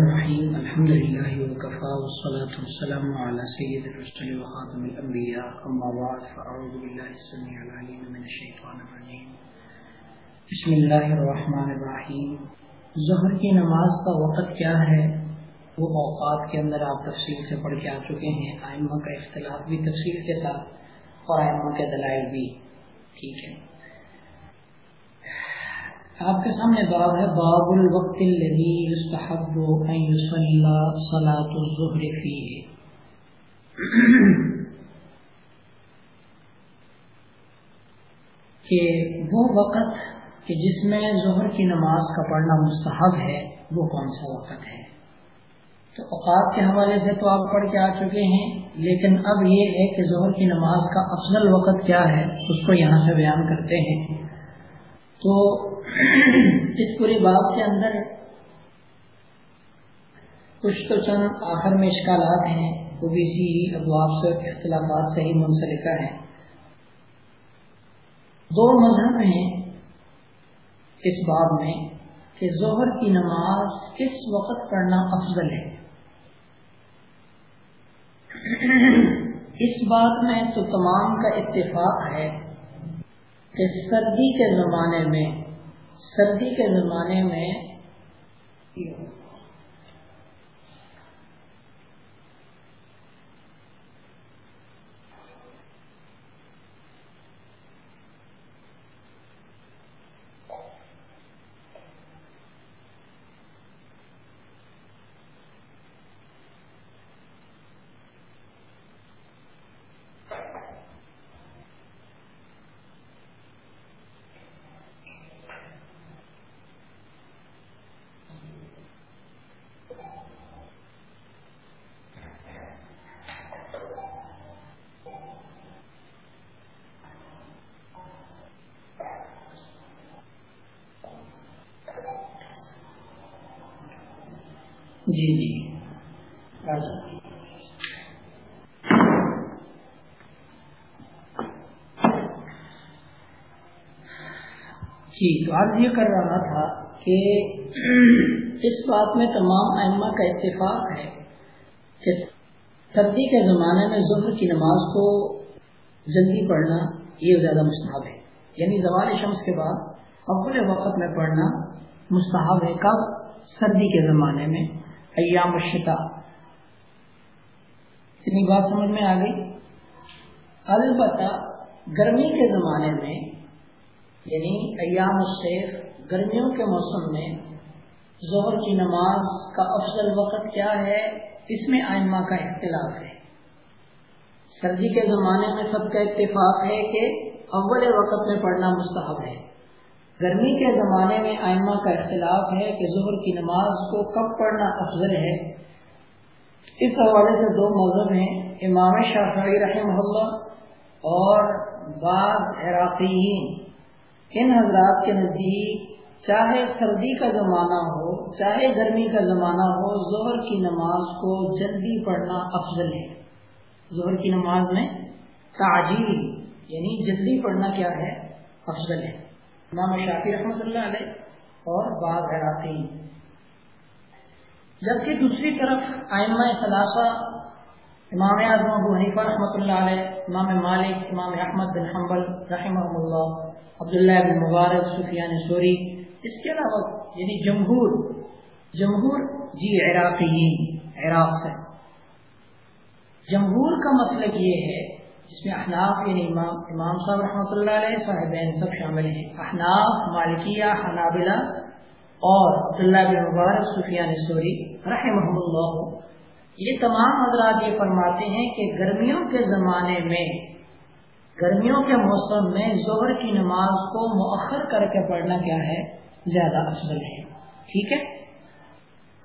الرحيم. الحمد لله وكفى والصلاة والسلام على سيد الرسل وخاتم الأنبياء. أما بعد، فأعوذ بالله السميع العليم من الشيطان الرجيم. بسم الله الرحمن الرحيم. ظہر کی نماز کا وقت کیا ہے؟ وہ اوقات کے اندر آپ تفصیل سے پڑھ کے آ چکے ہیں. آئمہ کا اختلاف بھی تفصیل کے ساتھ اور آئمہ کے دلائل بھی. ٹھیک ہے. آپ کے سامنے باب ہے، باب الوقت الذي يستحب ان يصلى الظهر فيه کہ وہ وقت کہ جس میں ظہر کی نماز کا پڑھنا مستحب ہے، وہ کون سا وقت ہے؟ تو اوقات کے حوالے سے تو آپ پڑھ کے آ چکے ہیں، لیکن اب یہ ہے کہ ظہر کی نماز کا افضل وقت کیا ہے، اس کو یہاں سے بیان کرتے ہیں۔ تو اس پوری بات کے اندر کچھ تو چند آخر میں اشکالات ہیں، وہ بھی اسی ابواب سے، اختلافات سے ہی منسلکہ ہیں۔ دو مذہب ہیں اس باب میں کہ ظہر کی نماز کس وقت پڑھنا افضل ہے۔ اس بات میں تو تمام کا اتفاق ہے کہ سردی کے زمانے میں سردی کے زمانے میں جی جی۔ جی تو آج یہ کر رہا تھا کہ اس بات میں تمام ائمہ کا اتفاق ہے کہ سردی کے زمانے میں ظہر کی نماز کو جلدی پڑھنا یہ زیادہ مستحب ہے۔ یعنی زوال شمس کے بعد اول وقت میں پڑھنا مستحب ہے۔ کب؟ سردی کے زمانے میں۔ ایام الشتا اتنی بات سمجھ میں آ گئی؟ البتہ گرمی کے زمانے میں یعنی ایام السیف گرمیوں کے موسم میں ظہر کی نماز کا افضل وقت کیا ہے؟ اس میں آئمہ کا اختلاف ہے۔ سردی کے زمانے میں سب کا اتفاق ہے کہ اول وقت میں پڑھنا مستحب ہے۔ گرمی کے زمانے میں آئمہ کا اختلاف ہے کہ ظہر کی نماز کو کب پڑھنا افضل ہے۔ اس حوالے سے دو مذہب ہیں، امام شافعی رحمہ اللہ اور بعض عراقیین۔ ان حضرات کے نزدیک چاہے سردی کا زمانہ ہو، چاہے گرمی کا زمانہ ہو، ظہر کی نماز کو جلدی پڑھنا افضل ہے۔ ظہر کی نماز میں تعجیل یعنی جلدی پڑھنا کیا ہے؟ افضل ہے۔ امام شافی رحمۃ اللہ علیہ اور بعض حیراتی جبکہ دوسری طرف آئمہ ثلاثہ امام اعظم ابو حنیفہ رحمۃ اللہ علیہ، امام مالک، امام احمد بن حنبل رحمہ اللہ، عبداللہ بن مبارک، سفیان سوری، اس کے علاوہ یعنی جمہور جمہور جی عراقی عراق سے۔ جمہور کا مسئلہ یہ ہے جس میں احناف یعنی امام امام صاحب رحمۃ اللہ علیہ، صاحبین سب شامل ہیں۔ احناف، مالکیہ، حنابلہ اور عبداللہ بن مبارک سفیان سوری رحمہ اللہ۔ یہ تمام حضرات یہ فرماتے ہیں کہ گرمیوں کے زمانے میں، گرمیوں کے موسم میں ظہر کی نماز کو مؤخر کر کے پڑھنا کیا ہے؟ زیادہ افضل ہے۔ ٹھیک ہے؟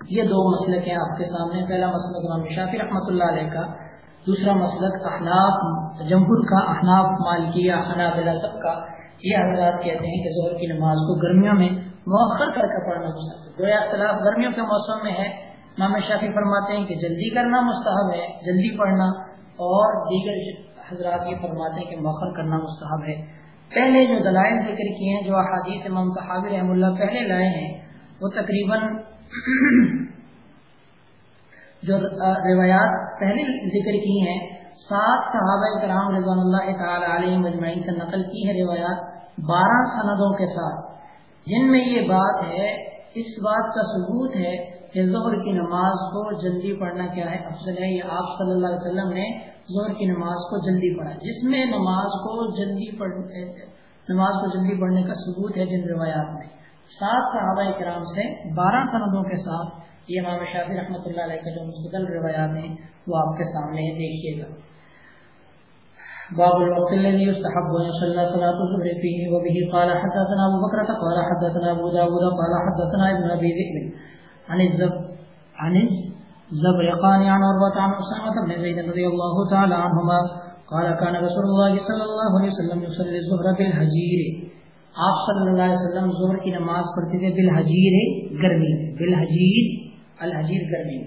یہ دو مسئلے ہیں آپ کے سامنے۔ پہلا مسئلہ امام شافی رحمۃ اللہ علیہ کا۔ دوسرا مسلک احناف، جمہور کا احناف، مالکیہ، حنابلہ سب کا یہ حضرات کہتے ہیں کہ ظہر کی نماز کو گرمیوں میں مؤخر کر کے پڑھنا مستحب گویا اختلاف گرمیوں کے موسم میں ہے۔ امام شافی فرماتے ہیں کہ جلدی کرنا مستحب ہے، جلدی پڑھنا، اور دیگر حضرات یہ فرماتے ہیں کہ مؤخر کرنا مستحب ہے۔ پہلے جو دلائل ذکر کیے ہیں، جو احادیث امام صحابی رحم اللہ پہلے لائے ہیں، وہ تقریباً جو روایات پہلے ذکر کی ہیں، سات صحابہ کرام رضوان اللہ تعالی علیہ مجمعین سے نقل کی ہے روایات بارہ سندوں کے ساتھ۔ جن میں یہ بات ہے، اس بات کا ثبوت ہے کہ ظہر کی نماز کو جلدی پڑھنا کیا ہے، افضل ہے، یہ آپ صلی اللہ علیہ وسلم نے ظہر کی نماز کو جلدی پڑھا جس میں نماز کو جلدی پڑھ نماز کو جلدی پڑھنے کا ثبوت ہے جن روایات میں۔ سات صحابہ کرام سے بارہ سندوں کے ساتھ یہ امام شافی رحمۃ اللہ علیہ کے جو مستقل روایات ہیں وہ آپ کے سامنے دیکھیے گا۔ باب الوقت الذي يستحب ان يصلى صلاه الظهر فيه وبه قال حدثنا ابو بكر قال حدثنا ابو داود قال حدثنا ابن ابي ذئب عن الزب عن الزبرقان عن عروة عن اسامة بن زيد رضي الله تعالى عنهما قال كان رسول الله صلى الله عليه وسلم يصلي الظهر بالهجير. آپ صلی اللہ علیہ وسلم ظہر کی نماز پڑھتے تھے بالحجیر گرمی بالحجیر الحجیر گرمی.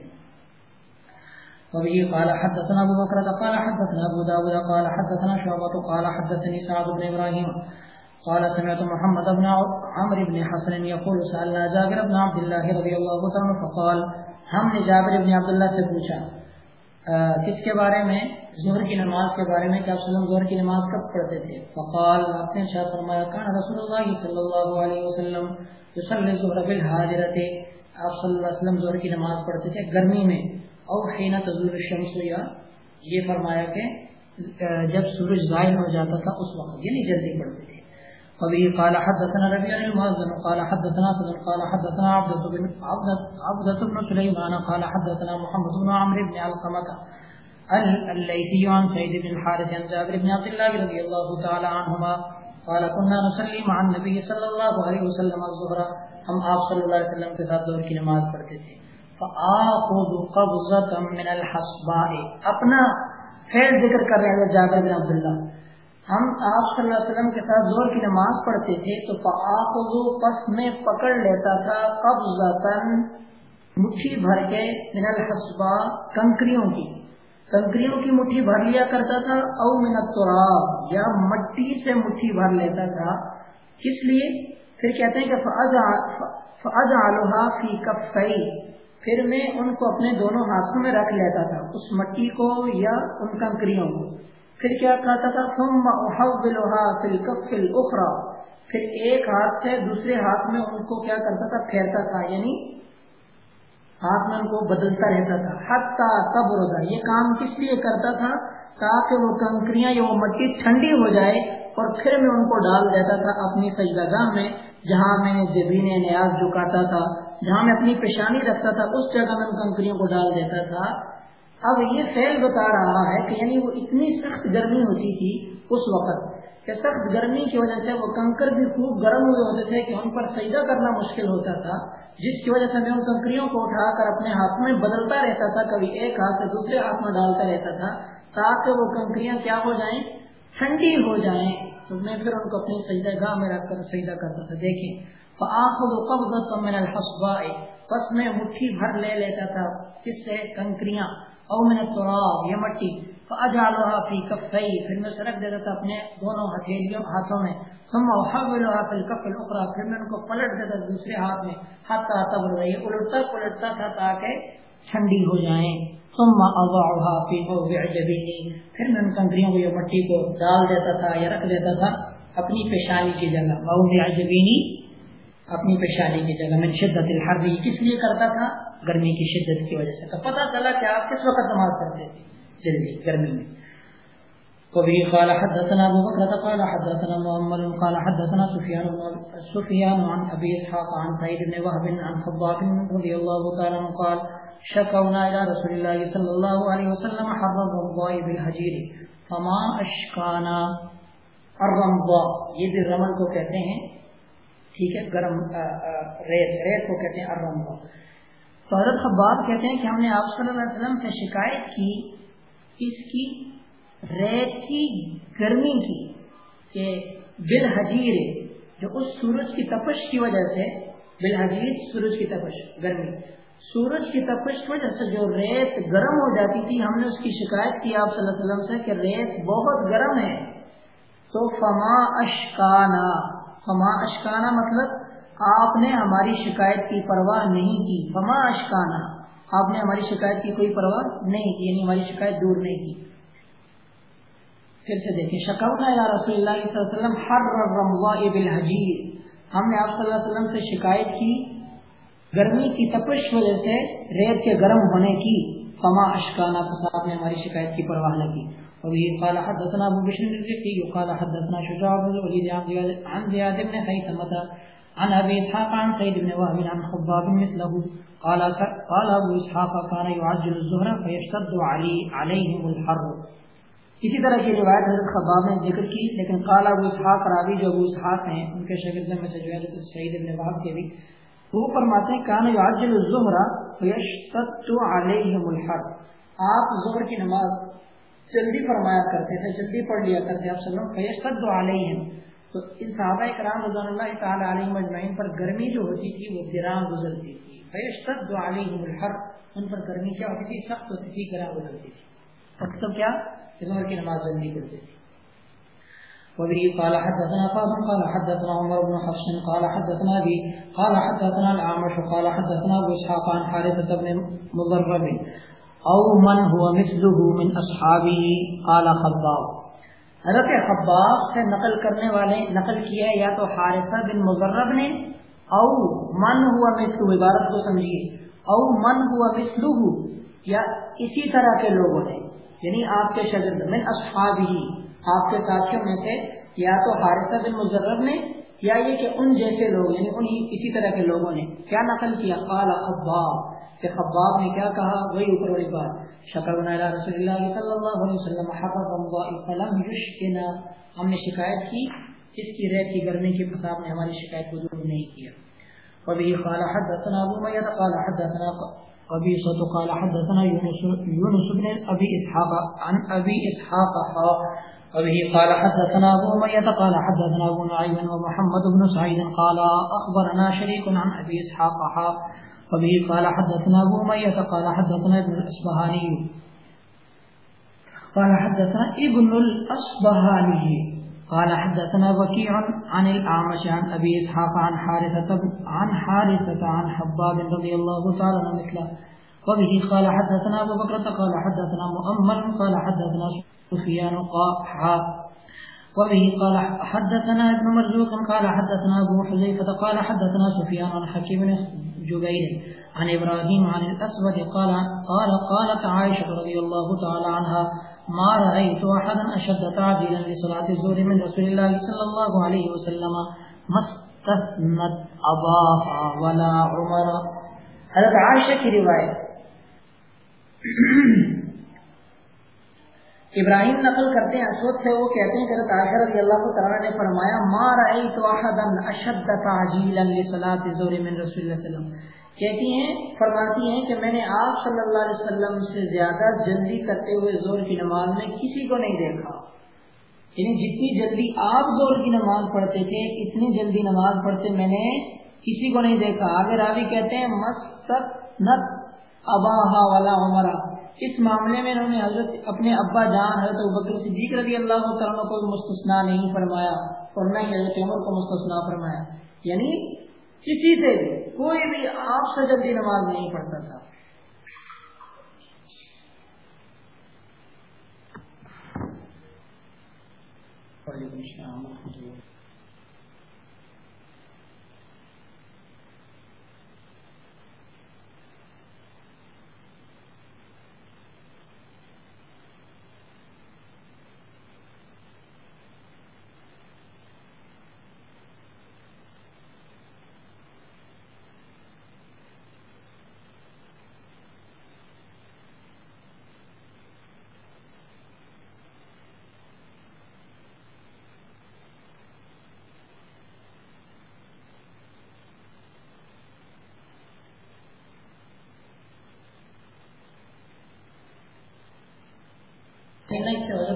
وبه قال حدثنا ابو بكر قال حدثنا ابو داود قال حدثنا شعبة قال حدثني سعد بن ابراهيم قال سمعت محمد بن عمرو بن حسن يقول سألنا جابر بن عبد الله رضي الله عنه فقال، ہم نے جابر بن عبداللہ سے پوچھا کس کے بارے میں؟ ظہر کی نماز کے بارے میں کہ آپ وسلم ظہر کی نماز کب پڑھتے تھے؟ فقال، آپ نے شاہ فرمایا، کان رسول اللہ صلی اللہ علیہ وسلم یصلی الظہر بالحاجرۃ آپ صلی اللہ علیہ وسلم ظہر کی نماز پڑھتے تھے، گرمی میں، اور حین تزور الشمس یا یہ فرمایا کہ جب سورج ظاہر ہو جاتا تھا، اس وقت یعنی جلدی پڑتے تھے۔ ابھی قال حدثنا ربيع المؤذن، قال حدثنا سلم قال حدثنا عبدة بن عبدة بن سليمان قال حدثنا محمد بن عمرو بن علقمة الليثي عن سعيد بن الحارث عن جابر بن عبد الله رضي الله تعالى عنهما قال، كنا نصلي مع النبي صلى الله عليه وسلم الظهر. ہم آپ صلی اللہ علیہ وسلم کے ساتھ ظہر کی نماز پڑھتے تھے۔ من الحسباء اپنا فیل ذکر کر رہے ہیں جابر بن عبداللہ۔ ہم آپ صلی اللہ علیہ وسلم کے ساتھ زور کی نماز پڑھتے تھے تو فآخذ پس میں پکڑ لیتا تھا قبضتا مٹھی بھر کے من الحسبا کنکریوں کی۔ کنکریوں کی مٹھی بھر لیا کرتا تھا، او من التراب، یا مٹی سے مٹھی بھر لیتا تھا۔ کس لیے؟ پھر کہتے ہیں کہ فَأَجْعَلُهَا فِي كَفَّيْ پھر میں ان کو اپنے دونوں ہاتھوں میں رکھ لیتا تھا، اس مٹی کو یا ان کنکریوں کو۔ پھر کیا کہتا تھا؟ پھر ایک ہاتھ سے دوسرے ہاتھ میں ان کو کیا کرتا تھا؟ پھیرتا تھا یعنی ہاتھ میں ان کو بدلتا رہتا تھا۔ حتیٰ تب روزہ یہ کام کس لیے کرتا تھا؟ تاکہ وہ کنکریاں یا وہ مٹی ٹھنڈی ہو جائے اور پھر میں ان کو ڈال دیتا تھا اپنی سجدہ میں، جہاں میں زبین نیاز جھکاتا تھا، جہاں میں اپنی پیشانی رکھتا تھا، اس جگہ میں ان کنکریوں کو ڈال دیتا تھا۔ اب یہ فیل بتا رہا ہے کہ یعنی وہ اتنی سخت گرمی ہوتی تھی اس وقت کہ سخت گرمی کی وجہ سے وہ کنکر بھی خوب گرم ہوئے ہوتے تھے کہ ان پر سجدہ کرنا مشکل ہوتا تھا۔ جس کی وجہ سے میں ان کنکریوں کو اٹھا کر اپنے ہاتھ میں بدلتا رہتا تھا، کبھی ایک ہاتھ سے دوسرے ہاتھ میں ڈالتا رہتا تھا، تاکہ وہ کنکریاں کیا ہو جائیں؟ ٹھنڈی ہو جائیں۔ تو میں پھر ان کو اپنی سجدہ گاہ میں رکھ کر سجدہ کرتا تھا، دیکھیں۔ قبضة من الحصباء۔ پس میں مٹھی بھر لے لیتا تھا، کس سے؟ کنکریاں۔ او من التراب یا مٹی فاجعلها في كفي پھر میں سرک دیتا تھا اپنے دونوں ہتھیلیوں ہاتھوں میں۔ ثم احولها في الكف الاخرى پھر میں ان کو پلٹ دیتا دوسرے ہاتھ میں حتى تبرد یہ الٹتا پلٹتا تھا تاکہ ٹھنڈی ہو جائیں۔ ثم اضعها في موضع جبيني پھر میں ان کنکریوں کو، یا مٹی کو ڈال دیتا تھا یا رکھ دیتا تھا اپنی پیشانی کی جگہ۔ موضع جبینی اپنی پیشانی کی جگہ۔ میں شدت الحر کس لیے کرتا تھا؟ گرمی کی شدت کی وجہ سے۔ تو پتا چلا کہ آپ کس وقت نماز پڑھتے تھے؟ جلدی، گرمی میں۔ وبه قال حدثنا ابو بكر قال حدثنا محمد، قال حدثنا سفيان سفيان عن ابي اسحاق، عن سعيد بن وهب، عن خباب رضي الله تعالى عنه قال شكونا الى رسول الله صلى الله عليه وسلم حر الرمضاء بالهجير فما اشكانا الرمضاء. یہ بھی رمل کو کہتے ہیں، ٹھیک ہے، گرم ریت ریت کو کہتے ہیں ارم کو تو حضرت خباب کہتے ہیں کہ ہم نے آپ صلی اللہ علیہ وسلم سے شکایت کی اس کی ریت کی، گرمی کی، کہ بالحجیر، جو اس سورج کی تپش کی وجہ سے، بالحجیر سورج کی تپش، گرمی۔ سورج کی تپش کی وجہ سے جو ریت گرم ہو جاتی تھی، ہم نے اس کی شکایت کی آپ صلی اللہ علیہ وسلم سے کہ ریت بہت گرم ہے۔ تو فما اشکانا فما اشکانا مطلب آپ نے ہماری شکایت کی پرواہ نہیں کی۔ فما اشکانا۔ آپ نے ہماری شکایت کی کوئی پرواہ نہیں کی یعنی ہماری شکایت دور نہیں کی۔ پھر سے دیکھیں شکونا رسول اللہ صلی اللہ علیہ وسلم ہر بالحجیر۔ ہم نے آپ صلی اللہ علیہ وسلم سے شکایت کی، گرمی کی تپش وجہ سے ریت کے گرم ہونے کی۔ فما اشکانا صاحب نے ہماری شکایت کی پرواہ نہ کی۔ وبه قال حدثنا ابو بشر الرقي قال حدثنا شجاع بن الوليد عن زياد بن خيثمة عن ابي اسحاق عن سيد بن وهب عن خباب مثله قال قال ابو اسحاق كان يعجل الظهر فيشتد علي عليهم الحر. اسی طرح کی روایت حضرت خباب نے ذکر کی، لیکن قال ابو اسحاق، راوی جو ابو اسحاق ہیں، ان کے شاگرد میں سے جو ہے سعید ابن وهب کے بھی، وہ فرماتے ہیں، کان یعجل الظہر فیشتد علیہم الحر. آپ ظہر کی نماز جلدی فرمایا کرتے تھے، جلدی پڑھ لیا کرتے آپ صلی اللہ علیہ وسلم، فیشتد علیہم تو ان صحابہ کرام رضوان اللہ تعالی علیہ مجمعین پر گرمی جو ہوتی تھی وہ گرام گزرتی تھی۔ فیشتد علیہم الحر، ان پر گرمی کیا ہوتی تھی؟ سخت ہوتی تھی گرام گزرتی تھی۔ مطلب کیا؟ ظہر کی نماز جلدی پڑھتے تھی وبه قال حدثنا فاضل، قال حدثنا عمر بن حفص، قال حدثنا ابي، قال حدثنا الاعمش، قال حدثنا ابو اسحاق عن حارثه بن مضرب، او من هو مثله من اصحابه، قال خباب حضرت خباب سے نقل کرنے والے، نقل کیا یا تو حارثہ بن مضرب نے، او من ہوا مثلہ، عبارت کو سمجھیے، او من ہوا مثلہ، یا اسی طرح کے لوگوں نے یعنی آپ کے شگرد من اصحاب ہی آپ کے ساتھیوں میں سے، یا تو حارثہ بن مظرب نے، یا یہ کہ ان جیسے لوگ یعنی انہی اسی طرح کے لوگوں نے، کیا نقل کیا؟ قال خباب کہ خباب نے کیا کہا؟ وہی اوپر والی بات۔ شکر بنا رسول اللہ صلی اللہ علیہ وسلم فلم یشکنا۔ ہم نے شکایت کی، اس کی ریت کی گرمی کے پساب نے ہماری شکایت کو دور نہیں کیا۔ وبه قال حدثنا ابو ميت، قال حدثنا قبيصة قال حدثنا يونس يونس بن ابي اسحاق عن ابي اسحاق وبه قال حدثنا ابو اميه قال حدثنا ابو نعيم ومحمد بن سعيد، قال اخبرنا شريك عن ابي اسحاق وبه قال حدثنا ابو اميه قال حدثنا ابن الاصبهاني قال حدثنا ابن الاصبهاني قال حدثنا وكيع عن الاعمش عن ابي اسحاق عن حارثه عن حارثه عن حباب رضي الله تعالى عنه مثله وبه قال حدثنا ابو بكر قال حدثنا مؤمل قال حدثنا سفيان قال وبه قال حدثنا ابن مرزوق قال حدثنا ابو حذيفه قال حدثنا سفيان عن حكيم جبير عن ابراهيم عن الاسود قال قال قالت عائشه رضي الله تعالى عنها ما رايت احدا اشد تعجيلا لصلاة الظهر من رسول الله صلى الله عليه وسلم مستثنت اباها ولا عمر. حضرت عائشہ کی روایت ابراہیم نقل کرتے ہیں اسود سے وہ کہتے ہیں کہ حضرت رضی اللہ تعالیٰ نے فرمایا، ما رأيت احدا اشد تعجیلا لصلاة الظهر من رسول اللہ صلی اللہ علیہ وسلم. کہتی ہیں، فرماتی ہیں کہ میں نے آپ صلی اللہ علیہ وسلم سے زیادہ جلدی کرتے ہوئے زور کی نماز میں کسی کو نہیں دیکھا۔ یعنی جتنی جلدی آپ زور کی نماز پڑھتے تھے، اتنی جلدی نماز پڑھتے میں نے کسی کو نہیں دیکھا۔ آگے راوی کہتے ہیں مستق نت اباہا والا عمرہ. اس معاملے میں انہوں نے حضرت اپنے ابا جان حضرت بکر صدیق رضی اللہ تعالیٰ کو مستثنا نہیں فرمایا اور نہ ہی حضرت عمر کو مستثنا فرمایا۔ یعنی کسی سے بھی کوئی بھی آپ سے جلدی نماز نہیں پڑھتا تھا۔ وعلیکم السلام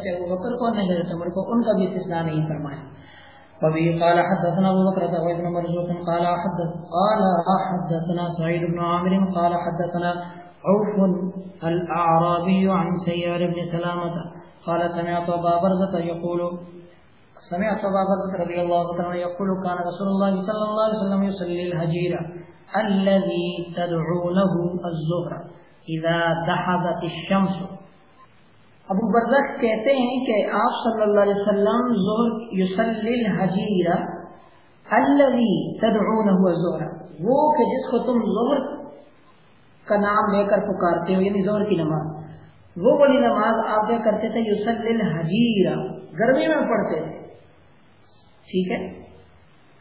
حضرت ابو بکر کو حضرت عمر کو، ان کا بھی استثناء نہیں فرمایا۔ وبه قال حدثنا ابو بكر وابن مرزوق، قال حدث، قال حدثنا سعيد بن عامر، قال حدثنا عوف الاعرابي عن سيار بن سلامة، قال سمعت ابا برزة يقول، سمعت ابا برزة رضي الله عنه يقول، كان رسول الله صلى الله عليه وسلم يصلي الهجير الذي تدعو له الزهر اذا دحضت الشمس. ابو برزخ کہتے ہیں کہ آپ صلی اللہ علیہ وسلم ظہر یصلی الحجیر الذي تدعونه الظهر وہ کہ جس کو تم ظہر کا نام لے کر پکارتے ہو یعنی ظہر کی نماز، وہ والی نماز آپ کیا کرتے تھے؟ یصلی الحجیر گرمی میں پڑھتے تھے۔ ٹھیک ہے؟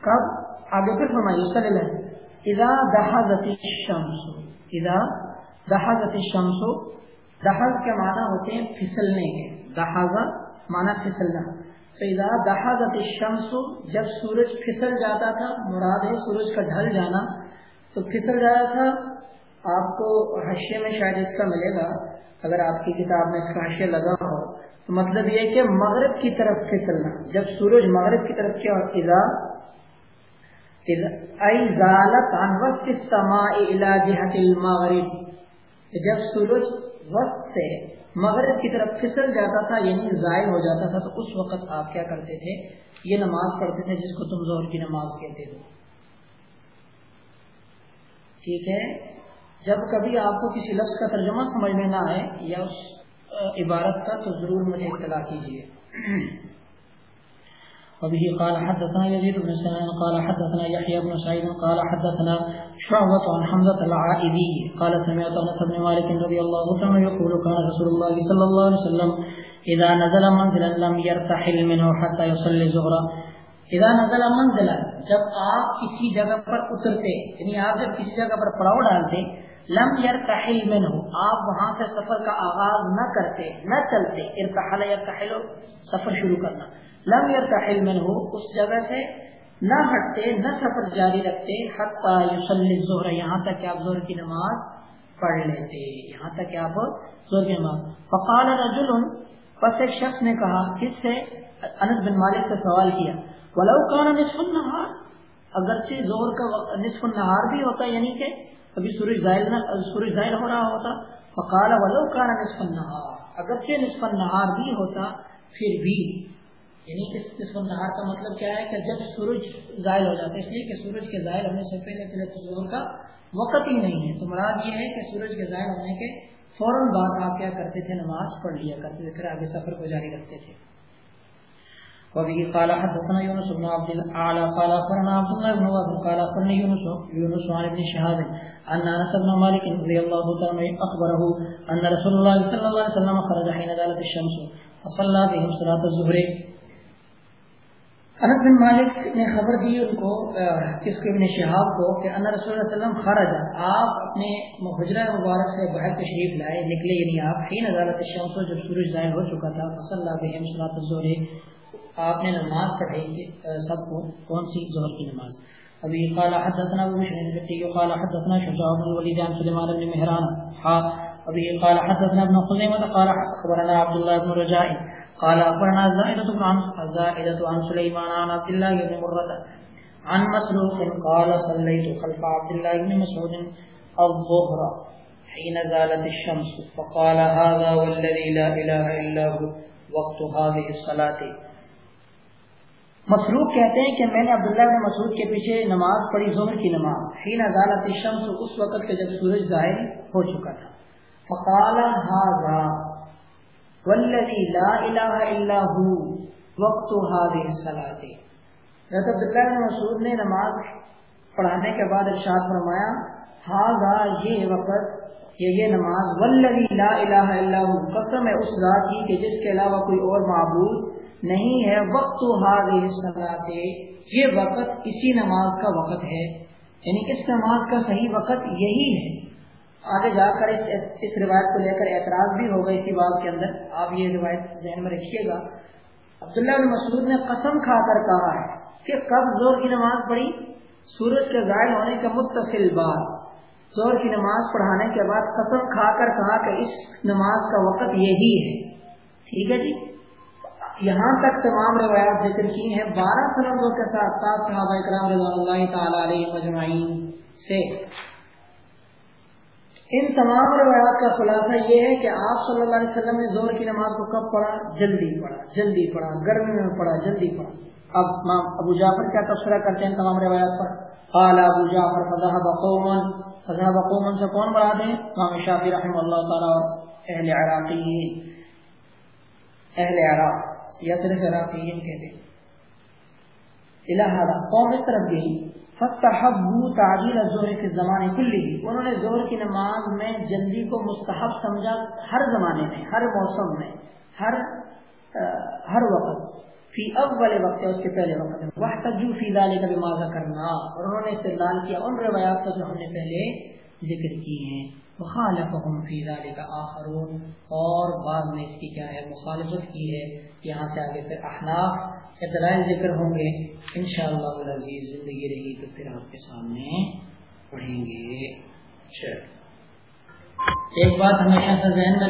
کب؟ آگے پھر فرمائیے یصلی اذا دحضت الشمس، اذا دحضت الشمس دحض کے معنی ہوتے ہیں پھسلنے کے۔ دحض معنی پھسلنا۔ تو اذا الشمس، جب سورج پھسل جاتا تھا، مراد ہے سورج کا ڈھل جانا، تو پھسل جاتا تھا، آپ کو حشے میں شاید اس کا ملے گا۔ اگر آپ کی کتاب میں اس کا حشے لگا ہو، تو مطلب یہ کہ مغرب کی طرف پھسلنا۔ جب سورج مغرب کی طرف کیا، اذا ازالت المغرب۔ جب سورج وقت سے مغرب کی طرف پھسل جاتا تھا یعنی ضائع ہو جاتا تھا، تو اس وقت آپ کیا کرتے تھے؟ یہ نماز پڑھتے تھے جس کو تم زور کی نماز کہتے ہو۔ ٹھیک ہے؟ جب کبھی آپ کو کسی لفظ کا ترجمہ سمجھ میں نہ آئے یا اس عبارت کا، تو ضرور مجھے اطلاع کیجیے وبه قال حدثنا يزيد بن سنان، قال حدثنا يحيى بن سعيد قال حدثنا شعبة عن حمزة العائدي قال سمعت أنس بن مالك رضي الله عنه يقول كان رسول الله صلى الله عليه وسلم إذا نزل منزلا لم يرتحل منه حتى يصلي الظهر اذا نزل منزلا، جب آپ کسی جگہ پر اترتے یعنی آپ جب کسی جگہ پر پڑاؤ ڈالتے، لم يرتحل منه، آپ وہاں سے سفر کا آغاز نہ کرتے، نہ چلتے، ارتحل يرتحل سفر شروع کرنا. لم يرتحل منه، اس جگہ سے نہ ہٹتے، نہ سفر جاری رکھتے، حتی یصلی الظہر، یہاں تک کہ آپ ظہر کی نماز پڑھ لیتے، یہاں تک کہ آپ ظہر کی نماز۔ فقال رجل، پس ایک شخص نے کہا، کس سے؟ انس بن مالک سے سوال کیا۔ ولو کان نصف النهار، اگرچہ ظہر کا نصف النهار بھی ہوتا یعنی کہ ابھی سورج ظاہر نہ، سورج ظاہر ہو رہا ہوتا، فقال ولو کان نصف النهار، اگرچہ نصف النهار بھی ہوتا، پھر بھی یعنی اس قسم نہار کا مطلب کیا ہے کہ جب سورج ظاہر ہو جاتا ہے، اس لیے کہ سورج کے ظاہر ہونے سے پہلے پہلے تو کا وقت ہی نہیں ہے۔ تو مراد یہ ہے کہ سورج کے ظاہر ہونے کے فوراً بعد آپ کیا کرتے تھے؟ نماز پڑھ لیا کرتے تھے، پھر آگے سفر کو جاری رکھتے تھے۔ وبه قال حدثنا يونس بن عبد الاعلى قال اخبرنا عبد الله بن وهب، قال اخبرني يونس يونس عن ابن شهاب ان انس بن مالك رضي الله تعالى عنه اخبره ان رسول الله صلى الله عليه وسلم خرج حين زالت الشمس، فصلى بهم صلاه الظهر. انس بن مالک نے خبر دی ان کو کس کو ابن شہاب کو کہ ان رسول اللہ علیہ وسلم خرج، آپ اپنے حجرہ مبارک سے باہر تشریف لائے، نکلے یعنی آپ حین عدالت الشمس جب سورج ظاہر ہو چکا تھا صلی اللہ بہم صلاۃ الظہر، آپ نے نماز پڑھی سب کو کون سی ظہر کی نماز؟ ابھی قال حدثنا ابو بشر بن قال حدثنا شجاع بن الوليد عن سليمان بن مهران ها ہاں، ابھی قال حدثنا ابن خزيمة قال اخبرنا عبد الله بن رجاء قال اخبرنا زائدة عن زائدة عن سليمان عن عبد الله بن مرة عن مسروق قال صليت خلف عبد الله بن مسعود الظهر حين زالت الشمس، فقال هذا والذي لا اله الا هو، وقت هذه الصلاه مسروق کہتے ہیں کہ میں نے عبداللہ بن مسعود کے پیچھے نماز پڑھی، ظہر کی نماز. حين زالت الشمس، اس وقت کہ جب سورج ظاہر ہو چکا تھا. فقال هذا والذی لا الہ الا ہو وقت هذه الصلاۃ حضرت عبداللہ بن مسعود نے نماز پڑھانے کے بعد ارشاد فرمایا، ہاذا یہ وقت یہ یہ نماز والذی لا الہ الا ہو قسم ہے اس ذات کی کہ جس کے علاوہ کوئی اور معبود نہیں ہے، وقت هذه الصلاۃ یہ وقت اسی نماز کا وقت ہے یعنی اس نماز کا صحیح وقت یہی ہے۔ آگے جا کر اس اس روایت کو لے کر اعتراض بھی ہوگا اسی بات کے اندر۔ آپ یہ روایت ذہن میں رکھیے گا۔ عبداللہ بن مسعود نے قسم کھا کر کہا ہے کہ کب زور کی نماز پڑھی؟ سورج کے ظاہر ہونے کے متصل بعد۔ زور کی نماز پڑھانے کے بعد قسم کھا کر کہا کہ اس نماز کا وقت یہی ہے۔ ٹھیک ہے جی؟ یہاں تک تمام روایات ذکر کی ہیں۔ بارہ سرندوں کے ساتھ ساتھ صحابہ اکرام رضا اللہ تعالی علیہ مجمعین سے ان تمام روایات کا خلاصہ یہ ہے کہ آپ صلی اللہ علیہ وسلم نے زور کی نماز کو کب پڑھا؟ جلدی پڑھا جلدی پڑھا، گرمی میں پڑھا، جلدی پڑھا۔ اب ابو جعفر کیا تبصرہ کرتے ہیں تمام روایات پر؟ قال ابو جعفر، فذهب قوم فضا وقوم سے کون مراد ہے امام شافی رحم اللہ تعالیٰ اور اہل عراقیین۔ اہل عراق، یا صرف عراقیین کہتے ہیں۔ الہذا قوم اس طرف گئی۔ فستحبو تعجیل الظہر کے زمانے کلی انہوں نے زہر کی نماز میں جلدی کو مستحب سمجھا ہر زمانے میں، ہر موسم میں، ہر ہر وقت، فی اول وقت اس کے پہلے وقت میں۔ وحتجو فی ذالک بماذا کرنا اور انہوں نے استدلال کیا، ان روایات کا جو ہم نے پہلے ذکر کی ہیں۔ مخالفہم فی ذالک آخرون۔ اور بعد میں اس کی کیا ہے، مخالفت کی ہے۔ یہاں سے آگے پھر احناف اطلاع ذکر ہوں گے، انشاءاللہ العزیز زندگی رہی تو پھر آپ کے سامنے پڑھیں گے۔ ایک بات ہمیشہ سے ذہن میں